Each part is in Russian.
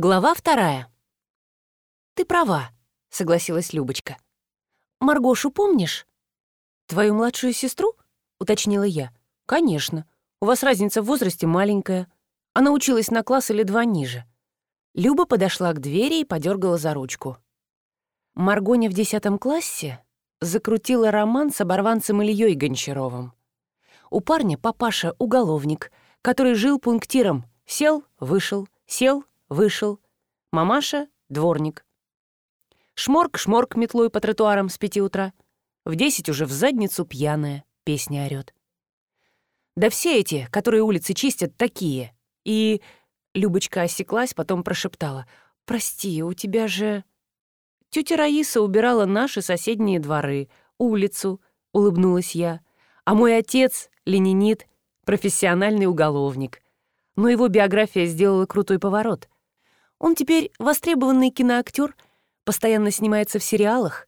Глава вторая. «Ты права», — согласилась Любочка. «Маргошу помнишь?» «Твою младшую сестру?» — уточнила я. «Конечно. У вас разница в возрасте маленькая. Она училась на класс или два ниже». Люба подошла к двери и подергала за ручку. Маргоня в десятом классе закрутила роман с оборванцем Ильей Гончаровым. У парня папаша — уголовник, который жил пунктиром. Сел, вышел, сел, Вышел. Мамаша — дворник. Шморк-шморк метлой по тротуарам с пяти утра. В десять уже в задницу пьяная песня орёт. Да все эти, которые улицы чистят, такие. И... Любочка осеклась, потом прошептала. «Прости, у тебя же...» тетя Раиса убирала наши соседние дворы, улицу, улыбнулась я. А мой отец — ленинит, профессиональный уголовник. Но его биография сделала крутой поворот — он теперь востребованный киноактер, постоянно снимается в сериалах.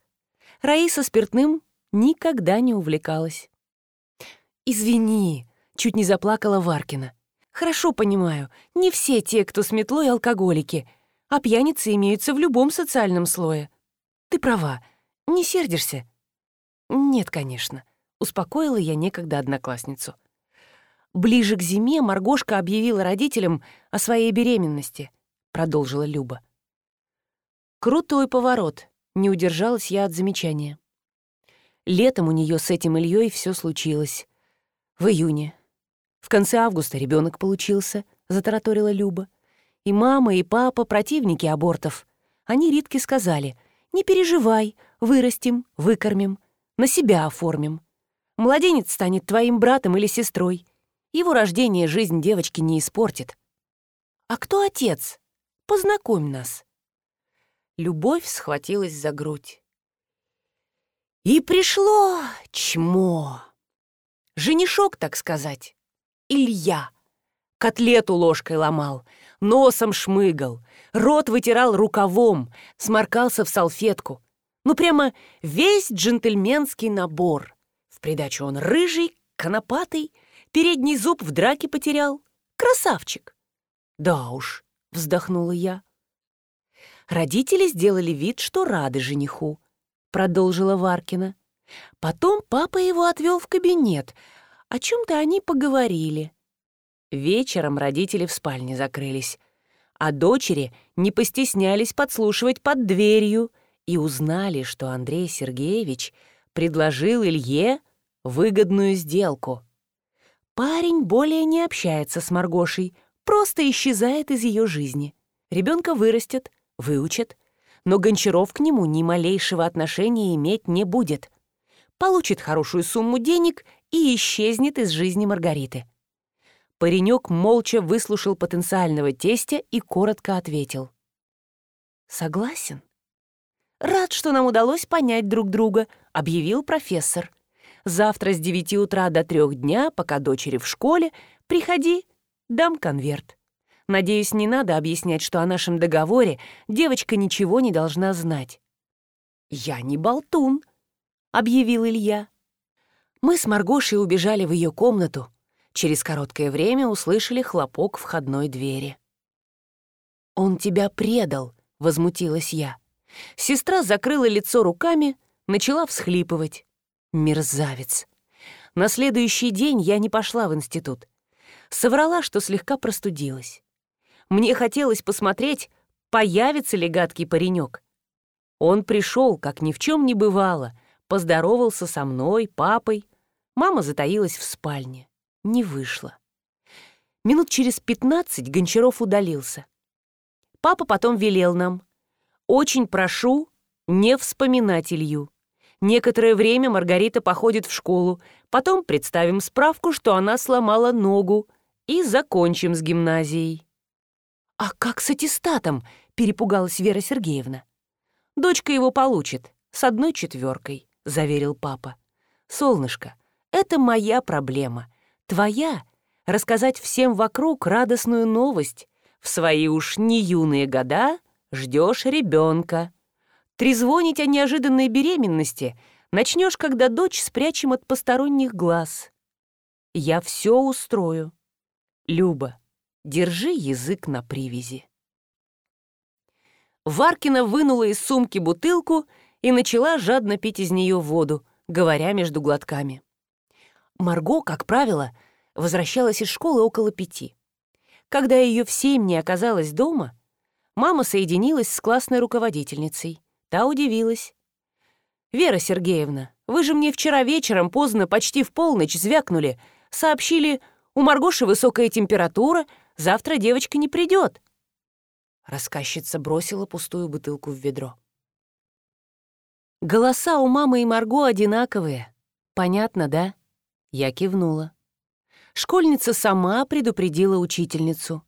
Раиса спиртным никогда не увлекалась. «Извини», — чуть не заплакала Варкина. «Хорошо понимаю, не все те, кто с метлой, алкоголики, а пьяницы имеются в любом социальном слое. Ты права, не сердишься?» «Нет, конечно», — успокоила я некогда одноклассницу. Ближе к зиме Маргошка объявила родителям о своей беременности —— продолжила Люба. «Крутой поворот!» — не удержалась я от замечания. Летом у нее с этим Ильей все случилось. В июне. В конце августа ребенок получился, затараторила Люба. И мама, и папа — противники абортов. Они Ритке сказали, «Не переживай, вырастим, выкормим, на себя оформим. Младенец станет твоим братом или сестрой. Его рождение жизнь девочки не испортит». «А кто отец?» Познакомь нас». Любовь схватилась за грудь. И пришло чмо. Женишок, так сказать, Илья. Котлету ложкой ломал, носом шмыгал, рот вытирал рукавом, сморкался в салфетку. Ну, прямо весь джентльменский набор. В придачу он рыжий, конопатый, передний зуб в драке потерял. Красавчик! Да уж, — вздохнула я. Родители сделали вид, что рады жениху, — продолжила Варкина. Потом папа его отвел в кабинет. О чем-то они поговорили. Вечером родители в спальне закрылись, а дочери не постеснялись подслушивать под дверью и узнали, что Андрей Сергеевич предложил Илье выгодную сделку. Парень более не общается с Маргошей, просто исчезает из ее жизни. Ребенка вырастет, выучит, но Гончаров к нему ни малейшего отношения иметь не будет. Получит хорошую сумму денег и исчезнет из жизни Маргариты. Паренек молча выслушал потенциального тестя и коротко ответил. «Согласен. Рад, что нам удалось понять друг друга», — объявил профессор. «Завтра с девяти утра до трех дня, пока дочери в школе, приходи Дам конверт. Надеюсь, не надо объяснять, что о нашем договоре девочка ничего не должна знать. «Я не болтун», — объявил Илья. Мы с Маргошей убежали в ее комнату. Через короткое время услышали хлопок входной двери. «Он тебя предал», — возмутилась я. Сестра закрыла лицо руками, начала всхлипывать. «Мерзавец». На следующий день я не пошла в институт соврала, что слегка простудилась. Мне хотелось посмотреть, появится ли гадкий паренек. Он пришел, как ни в чем не бывало, поздоровался со мной, папой. Мама затаилась в спальне. Не вышла. Минут через пятнадцать Гончаров удалился. Папа потом велел нам. «Очень прошу не вспоминать Илью. Некоторое время Маргарита походит в школу, потом представим справку, что она сломала ногу, и закончим с гимназией». «А как с аттестатом?» — перепугалась Вера Сергеевна. «Дочка его получит, с одной четверкой», — заверил папа. «Солнышко, это моя проблема. Твоя — рассказать всем вокруг радостную новость. В свои уж не юные года ждешь ребенка. Трезвонить о неожиданной беременности начнешь, когда дочь спрячем от посторонних глаз. Я все устрою». Люба, держи язык на привязи. Варкина вынула из сумки бутылку и начала жадно пить из нее воду, говоря между глотками. Марго, как правило, возвращалась из школы около пяти. Когда ее в семь не оказалось дома, мама соединилась с классной руководительницей. Та удивилась. «Вера Сергеевна, вы же мне вчера вечером поздно, почти в полночь, звякнули, сообщили, у Маргоши высокая температура, завтра девочка не придет. Рассказчица бросила пустую бутылку в ведро. Голоса у мамы и Марго одинаковые. Понятно, да? Я кивнула. Школьница сама предупредила учительницу.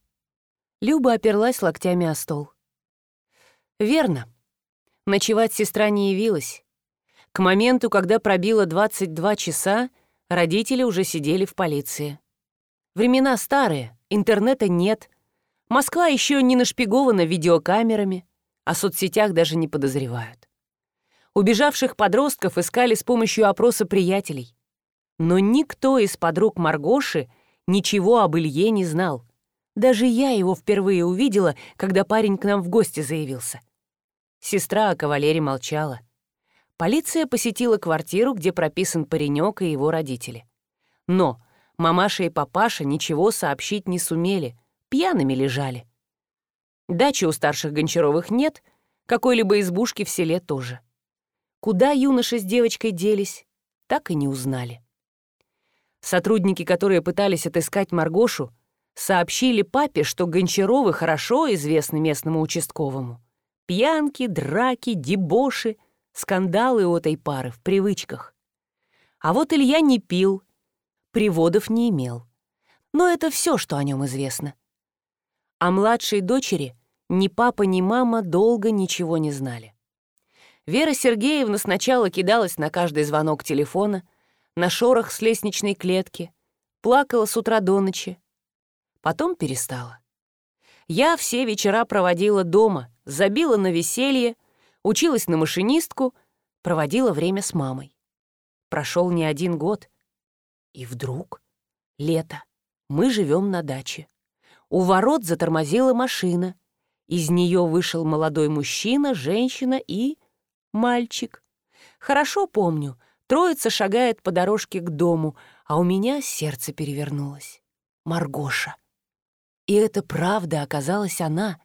Люба оперлась локтями о стол. «Верно. Ночевать сестра не явилась. К моменту, когда пробило 22 часа, родители уже сидели в полиции. Времена старые, интернета нет. Москва еще не нашпигована видеокамерами, а о соцсетях даже не подозревают. Убежавших подростков искали с помощью опроса приятелей. Но никто из подруг Маргоши ничего об Илье не знал. Даже я его впервые увидела, когда парень к нам в гости заявился. Сестра о кавалере молчала. Полиция посетила квартиру, где прописан паренек и его родители. Но Мамаша и папаша ничего сообщить не сумели, пьяными лежали. Дачи у старших Гончаровых нет, какой-либо избушки в селе тоже. Куда юноша с девочкой делись, так и не узнали. Сотрудники, которые пытались отыскать Маргошу, сообщили папе, что Гончаровы хорошо известны местному участковому. Пьянки, драки, дебоши, скандалы у этой пары в привычках. А вот Илья не пил, приводов не имел. Но это все, что о нем известно. О младшей дочери ни папа, ни мама долго ничего не знали. Вера Сергеевна сначала кидалась на каждый звонок телефона, на шорох с лестничной клетки, плакала с утра до ночи. Потом перестала. Я все вечера проводила дома, забила на веселье, училась на машинистку, проводила время с мамой. Прошел не один год. И вдруг... Лето. Мы живем на даче. У ворот затормозила машина. Из нее вышел молодой мужчина, женщина и... мальчик. Хорошо помню, троица шагает по дорожке к дому, а у меня сердце перевернулось. Маргоша. И это правда оказалась она.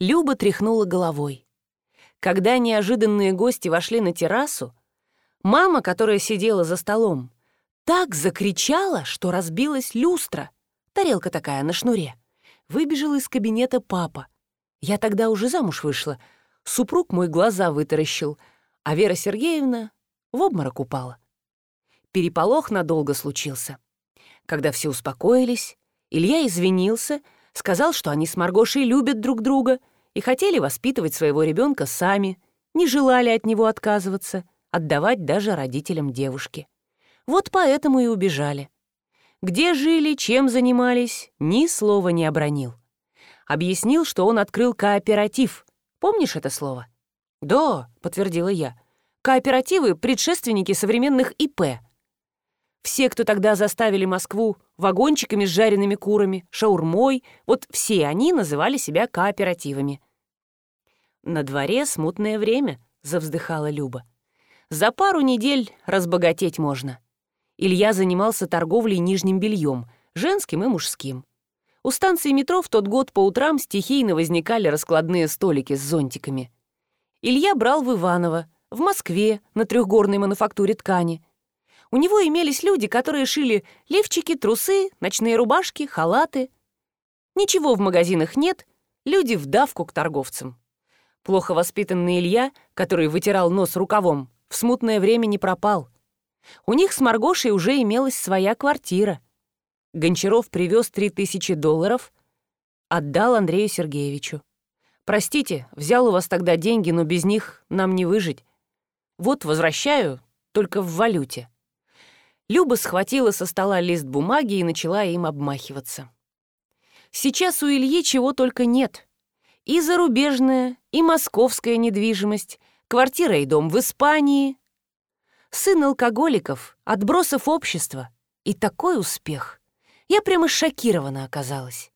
Люба тряхнула головой. Когда неожиданные гости вошли на террасу, Мама, которая сидела за столом, так закричала, что разбилась люстра. Тарелка такая на шнуре. Выбежал из кабинета папа. Я тогда уже замуж вышла. Супруг мой глаза вытаращил, а Вера Сергеевна в обморок упала. Переполох надолго случился. Когда все успокоились, Илья извинился, сказал, что они с Маргошей любят друг друга и хотели воспитывать своего ребенка сами, не желали от него отказываться — отдавать даже родителям девушки. Вот поэтому и убежали. Где жили, чем занимались, ни слова не обронил. Объяснил, что он открыл кооператив. Помнишь это слово? «Да», — подтвердила я. «Кооперативы — предшественники современных ИП». Все, кто тогда заставили Москву вагончиками с жареными курами, шаурмой, вот все они называли себя кооперативами. «На дворе смутное время», — завздыхала Люба. За пару недель разбогатеть можно. Илья занимался торговлей нижним бельем, женским и мужским. У станции метро в тот год по утрам стихийно возникали раскладные столики с зонтиками. Илья брал в Иваново, в Москве, на трехгорной мануфактуре ткани. У него имелись люди, которые шили левчики, трусы, ночные рубашки, халаты. Ничего в магазинах нет, люди вдавку к торговцам. Плохо воспитанный Илья, который вытирал нос рукавом, в смутное время не пропал. У них с Маргошей уже имелась своя квартира. Гончаров привез 3000 долларов, отдал Андрею Сергеевичу. «Простите, взял у вас тогда деньги, но без них нам не выжить. Вот возвращаю, только в валюте». Люба схватила со стола лист бумаги и начала им обмахиваться. «Сейчас у Ильи чего только нет. И зарубежная, и московская недвижимость, квартира и дом в Испании, сын алкоголиков, отбросов общества и такой успех. Я прямо шокирована оказалась.